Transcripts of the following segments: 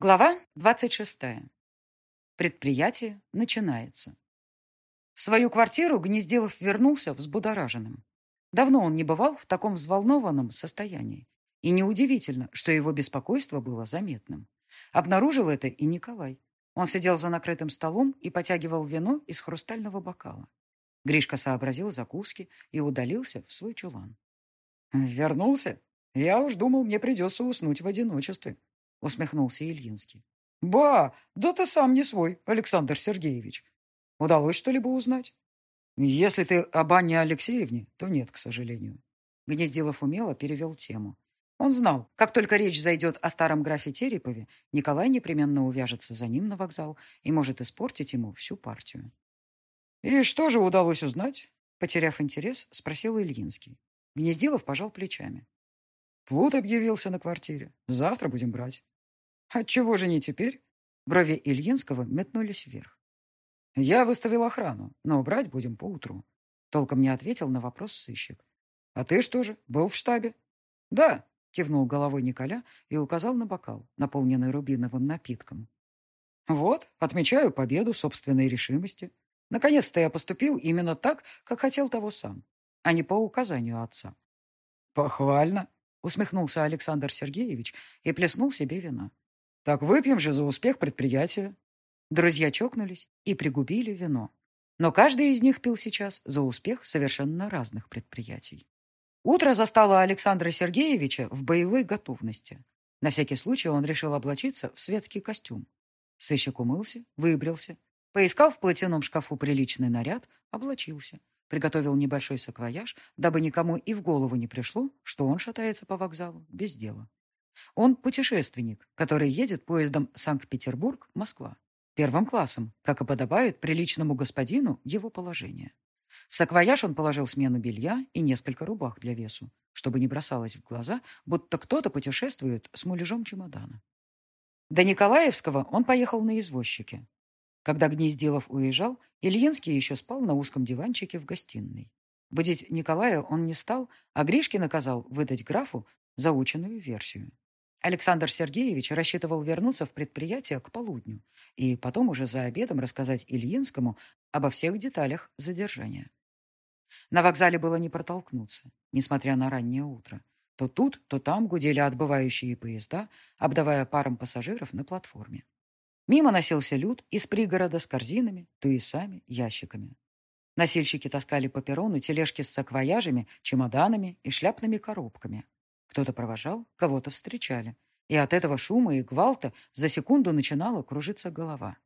Глава 26. Предприятие начинается. В свою квартиру Гнездилов вернулся взбудораженным. Давно он не бывал в таком взволнованном состоянии. И неудивительно, что его беспокойство было заметным. Обнаружил это и Николай. Он сидел за накрытым столом и потягивал вино из хрустального бокала. Гришка сообразил закуски и удалился в свой чулан. «Вернулся? Я уж думал, мне придется уснуть в одиночестве», — усмехнулся Ильинский. «Ба, да ты сам не свой, Александр Сергеевич. Удалось что-либо узнать?» «Если ты об Анне Алексеевне, то нет, к сожалению». Гнездилов умело перевел тему. Он знал, как только речь зайдет о старом графе Терепове, Николай непременно увяжется за ним на вокзал и может испортить ему всю партию. «И что же удалось узнать?» Потеряв интерес, спросил Ильинский. Гнездилов пожал плечами. Плут объявился на квартире. Завтра будем брать. Отчего же не теперь? Брови Ильинского метнулись вверх. Я выставил охрану, но брать будем поутру. Толком не ответил на вопрос сыщик. А ты что же, был в штабе? Да, кивнул головой Николя и указал на бокал, наполненный рубиновым напитком. Вот, отмечаю победу собственной решимости. Наконец-то я поступил именно так, как хотел того сам, а не по указанию отца. Похвально, усмехнулся Александр Сергеевич и плеснул себе вина. Так выпьем же за успех предприятия. Друзья чокнулись и пригубили вино. Но каждый из них пил сейчас за успех совершенно разных предприятий. Утро застало Александра Сергеевича в боевой готовности. На всякий случай он решил облачиться в светский костюм. Сыщик умылся, выбрился, поискал в платяном шкафу приличный наряд, облачился приготовил небольшой саквояж, дабы никому и в голову не пришло, что он шатается по вокзалу без дела. Он путешественник, который едет поездом Санкт-Петербург-Москва. Первым классом, как и подобает приличному господину его положение. В саквояж он положил смену белья и несколько рубах для весу, чтобы не бросалось в глаза, будто кто-то путешествует с муляжом чемодана. До Николаевского он поехал на извозчике, когда Гнездилов уезжал, Ильинский еще спал на узком диванчике в гостиной. Будить Николая он не стал, а Гришке наказал выдать графу заученную версию. Александр Сергеевич рассчитывал вернуться в предприятие к полудню и потом уже за обедом рассказать Ильинскому обо всех деталях задержания. На вокзале было не протолкнуться, несмотря на раннее утро. То тут, то там гудели отбывающие поезда, обдавая паром пассажиров на платформе. Мимо носился люд из пригорода с корзинами, туесами, ящиками. Носильщики таскали по перрону тележки с саквояжами, чемоданами и шляпными коробками. Кто-то провожал, кого-то встречали. И от этого шума и гвалта за секунду начинала кружиться голова.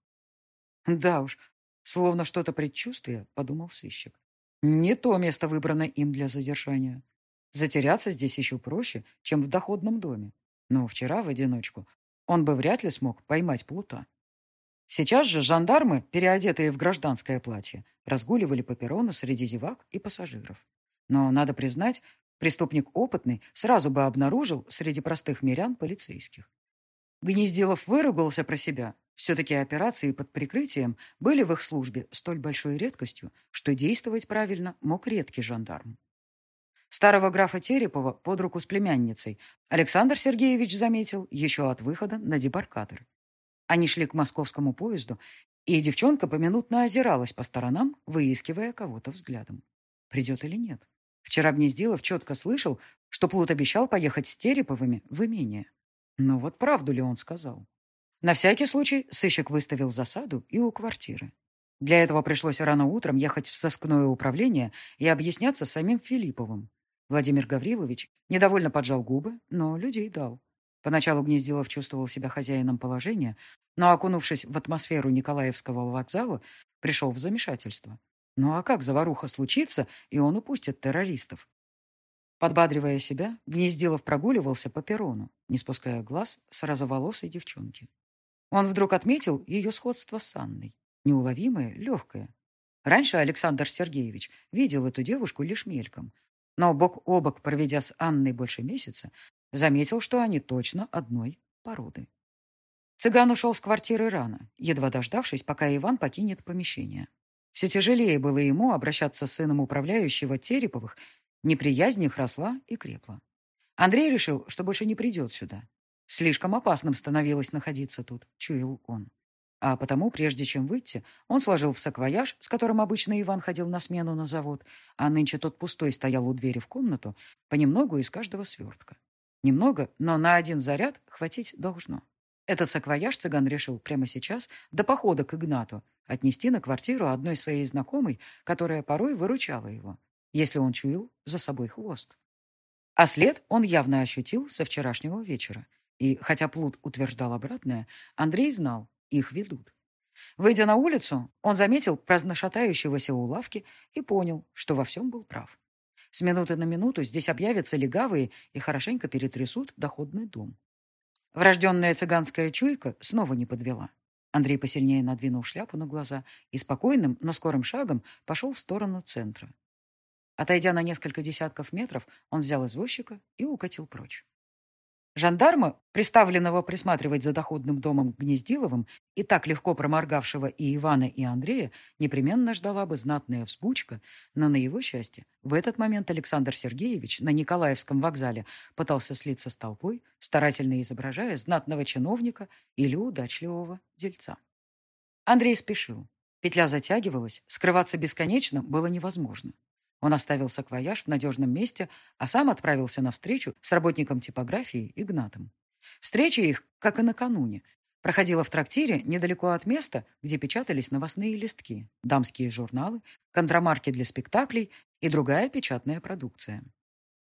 «Да уж, словно что-то предчувствие», — подумал сыщик. «Не то место выбрано им для задержания. Затеряться здесь еще проще, чем в доходном доме. Но вчера в одиночку он бы вряд ли смог поймать плута. Сейчас же жандармы, переодетые в гражданское платье, разгуливали по перрону среди зевак и пассажиров. Но, надо признать, преступник опытный сразу бы обнаружил среди простых мирян полицейских. Гнездилов выругался про себя. Все-таки операции под прикрытием были в их службе столь большой редкостью, что действовать правильно мог редкий жандарм. Старого графа Терепова под руку с племянницей Александр Сергеевич заметил еще от выхода на дебаркадер. Они шли к московскому поезду, и девчонка поминутно озиралась по сторонам, выискивая кого-то взглядом. Придет или нет? Вчера Гнездилов четко слышал, что Плут обещал поехать с Тереповыми в имение. Но вот правду ли он сказал? На всякий случай сыщик выставил засаду и у квартиры. Для этого пришлось рано утром ехать в сыскное управление и объясняться с самим Филипповым, Владимир Гаврилович недовольно поджал губы, но людей дал. Поначалу Гнездилов чувствовал себя хозяином положения, но, окунувшись в атмосферу Николаевского вокзала, пришел в замешательство. Ну а как заваруха случится, и он упустит террористов? Подбадривая себя, Гнездилов прогуливался по перрону, не спуская глаз с розоволосой девчонки. Он вдруг отметил ее сходство с Анной. Неуловимое, легкое. Раньше Александр Сергеевич видел эту девушку лишь мельком, но бок о бок, проведя с Анной больше месяца, заметил, что они точно одной породы. Цыган ушел с квартиры рано, едва дождавшись, пока Иван покинет помещение. Все тяжелее было ему обращаться с сыном управляющего Тереповых, неприязнь их росла и крепла. Андрей решил, что больше не придет сюда. Слишком опасным становилось находиться тут, чуял он. А потому, прежде чем выйти, он сложил в саквояж, с которым обычно Иван ходил на смену на завод, а нынче тот пустой стоял у двери в комнату, понемногу из каждого свертка. Немного, но на один заряд хватить должно. Этот саквояж цыган решил прямо сейчас, до похода к Игнату, отнести на квартиру одной своей знакомой, которая порой выручала его, если он чуял за собой хвост. А след он явно ощутил со вчерашнего вечера. И, хотя Плут утверждал обратное, Андрей знал, их ведут. Выйдя на улицу, он заметил праздношатающегося у лавки и понял, что во всем был прав. С минуты на минуту здесь объявятся легавые и хорошенько перетрясут доходный дом. Врожденная цыганская чуйка снова не подвела. Андрей посильнее надвинул шляпу на глаза и спокойным, но скорым шагом пошел в сторону центра. Отойдя на несколько десятков метров, он взял извозчика и укатил прочь. Жандарма, приставленного присматривать за доходным домом Гнездиловым и так легко проморгавшего и Ивана, и Андрея, непременно ждала бы знатная взбучка, но на его счастье в этот момент Александр Сергеевич на Николаевском вокзале пытался слиться с толпой, старательно изображая знатного чиновника или удачливого дельца. Андрей спешил. Петля затягивалась, скрываться бесконечно было невозможно. Он оставил саквояж в надежном месте, а сам отправился на встречу с работником типографии Игнатом. Встреча их, как и накануне, проходила в трактире недалеко от места, где печатались новостные листки, дамские журналы, контрамарки для спектаклей и другая печатная продукция.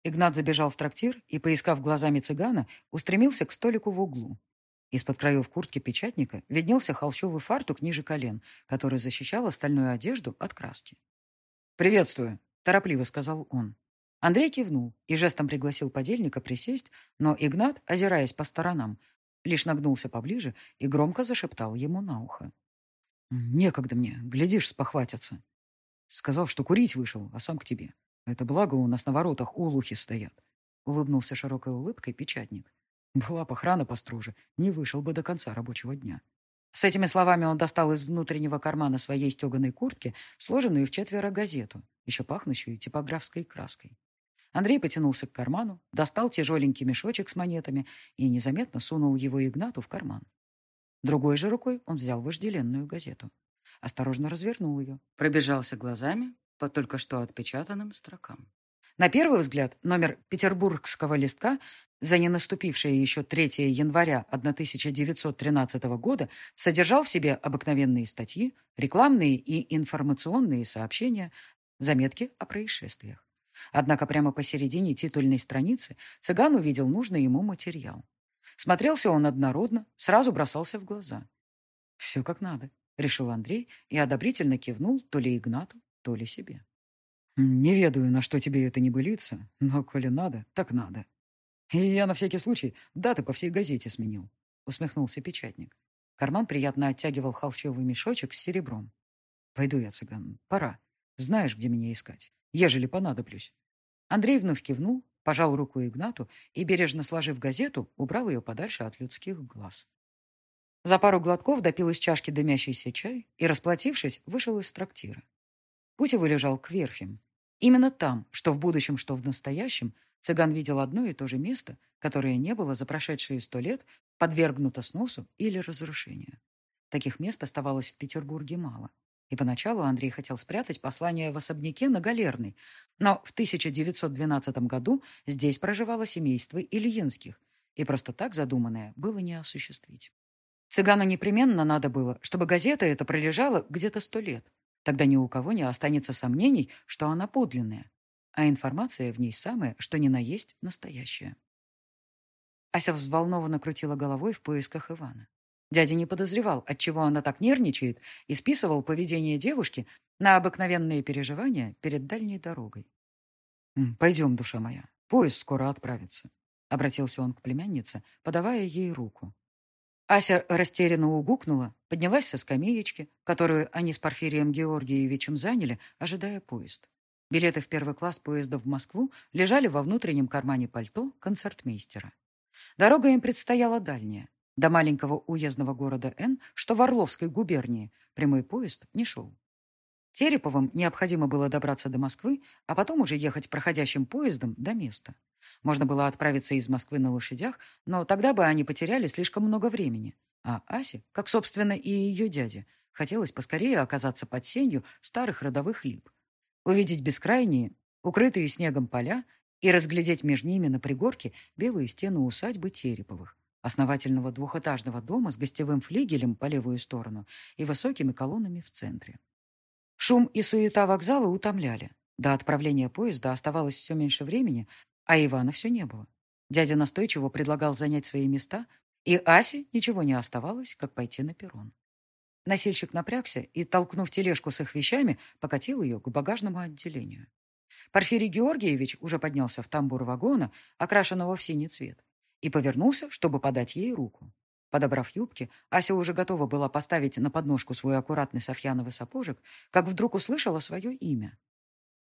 Игнат забежал в трактир и, поискав глазами цыгана, устремился к столику в углу. Из-под краев куртки печатника виднелся холщовый фартук ниже колен, который защищал остальную одежду от краски. «Приветствую», — торопливо сказал он. Андрей кивнул и жестом пригласил подельника присесть, но Игнат, озираясь по сторонам, лишь нагнулся поближе и громко зашептал ему на ухо. «Некогда мне, глядишь, спохватятся». Сказал, что курить вышел, а сам к тебе. Это благо у нас на воротах улухи стоят. Улыбнулся широкой улыбкой печатник. Была бы охрана построже, не вышел бы до конца рабочего дня. С этими словами он достал из внутреннего кармана своей стеганой куртки сложенную в четверо газету, еще пахнущую типографской краской. Андрей потянулся к карману, достал тяжеленький мешочек с монетами и незаметно сунул его Игнату в карман. Другой же рукой он взял вожделенную газету. Осторожно развернул ее, пробежался глазами по только что отпечатанным строкам. На первый взгляд номер петербургского листка за ненаступившее еще 3 января 1913 года содержал в себе обыкновенные статьи, рекламные и информационные сообщения, заметки о происшествиях. Однако прямо посередине титульной страницы цыган увидел нужный ему материал. Смотрелся он однородно, сразу бросался в глаза. «Все как надо», — решил Андрей и одобрительно кивнул то ли Игнату, то ли себе. «Не ведаю, на что тебе это не былится, но коли надо, так надо», и я на всякий случай даты по всей газете сменил, усмехнулся печатник. Карман приятно оттягивал холщовый мешочек с серебром. Пойду я, цыган, пора. Знаешь, где меня искать, ежели понадоблюсь. Андрей вновь кивнул, пожал руку Игнату и, бережно сложив газету, убрал ее подальше от людских глаз. За пару глотков допил из чашки дымящийся чай и, расплатившись, вышел из трактира. Путь его лежал к верфям. Именно там, что в будущем, что в настоящем, Цыган видел одно и то же место, которое не было за прошедшие сто лет подвергнуто сносу или разрушению. Таких мест оставалось в Петербурге мало. И поначалу Андрей хотел спрятать послание в особняке на Галерной, но в 1912 году здесь проживало семейство Ильинских, и просто так задуманное было не осуществить. Цыгану непременно надо было, чтобы газета эта пролежала где-то сто лет. Тогда ни у кого не останется сомнений, что она подлинная, а информация в ней самая, что ни на есть, настоящая. Ася взволнованно крутила головой в поисках Ивана. Дядя не подозревал, отчего она так нервничает, и списывал поведение девушки на обыкновенные переживания перед дальней дорогой. «Пойдем, душа моя, поезд скоро отправится», — обратился он к племяннице, подавая ей руку. Ася растерянно угукнула, поднялась со скамеечки, которую они с Порфирием Георгиевичем заняли, ожидая поезд. Билеты в первый класс поезда в Москву лежали во внутреннем кармане пальто концертмейстера. Дорога им предстояла дальняя. До маленького уездного города Н, что в Орловской губернии, прямой поезд не шел. Тереповым необходимо было добраться до Москвы, а потом уже ехать проходящим поездом до места. Можно было отправиться из Москвы на лошадях, но тогда бы они потеряли слишком много времени. А Асе, как, собственно, и ее дяде, хотелось поскорее оказаться под сенью старых родовых лип. Увидеть бескрайние, укрытые снегом поля и разглядеть между ними на пригорке белые стены усадьбы Тереповых, основательного двухэтажного дома с гостевым флигелем по левую сторону и высокими колоннами в центре. Шум и суета вокзала утомляли. До отправления поезда оставалось все меньше времени, а Ивана все не было. Дядя настойчиво предлагал занять свои места, и Асе ничего не оставалось, как пойти на перрон. Носильщик напрягся и, толкнув тележку с их вещами, покатил ее к багажному отделению. Порфирий Георгиевич уже поднялся в тамбур вагона, окрашенного в синий цвет, и повернулся, чтобы подать ей руку. Подобрав юбки, Ася уже готова была поставить на подножку свой аккуратный софьяновый сапожек, как вдруг услышала свое имя.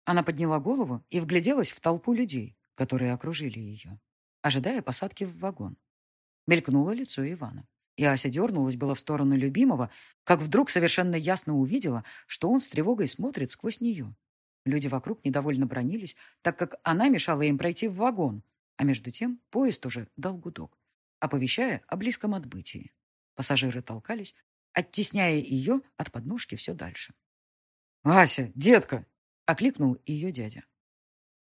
Она подняла голову и вгляделась в толпу людей, которые окружили ее, ожидая посадки в вагон. Мелькнуло лицо Ивана, и Ася дернулась было в сторону любимого, как вдруг совершенно ясно увидела, что он с тревогой смотрит сквозь нее. Люди вокруг недовольно бронились, так как она мешала им пройти в вагон, а между тем поезд уже дал гудок, оповещая о близком отбытии. Пассажиры толкались, оттесняя ее от подножки все дальше. «Ася, детка!» — окликнул ее дядя.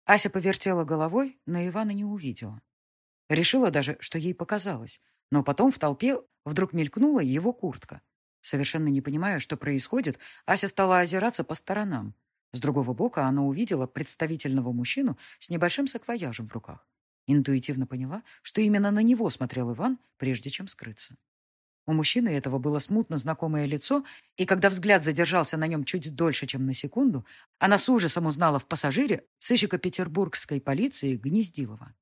Ася повертела головой, но Ивана не увидела. Решила даже, что ей показалось, но потом в толпе вдруг мелькнула его куртка. Совершенно не понимая, что происходит, Ася стала озираться по сторонам. С другого бока она увидела представительного мужчину с небольшим саквояжем в руках. Интуитивно поняла, что именно на него смотрел Иван, прежде чем скрыться. У мужчины этого было смутно знакомое лицо, и когда взгляд задержался на нем чуть дольше, чем на секунду, она с ужасом узнала в пассажире сыщика петербургской полиции Гнездилова.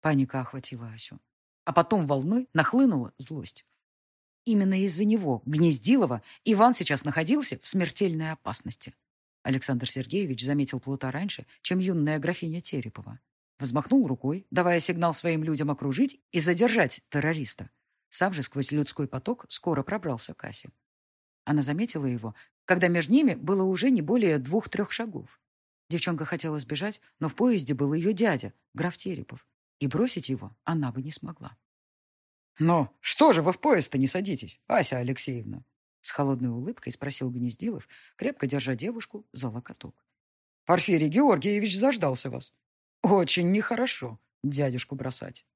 Паника охватила Асю. А потом волной нахлынула злость. Именно из-за него, Гнездилова, Иван сейчас находился в смертельной опасности. Александр Сергеевич заметил плута раньше, чем юная графиня Терепова. Взмахнул рукой, давая сигнал своим людям окружить и задержать террориста. Сам же сквозь людской поток скоро пробрался к Асе. Она заметила его, когда между ними было уже не более двух-трех шагов. Девчонка хотела сбежать, но в поезде был ее дядя, граф Терепов, и бросить его она бы не смогла. «Но что же вы в поезд-то не садитесь, Ася Алексеевна?» С холодной улыбкой спросил Гнездилов, крепко держа девушку за локоток. «Порфирий Георгиевич заждался вас. Очень нехорошо дядюшку бросать».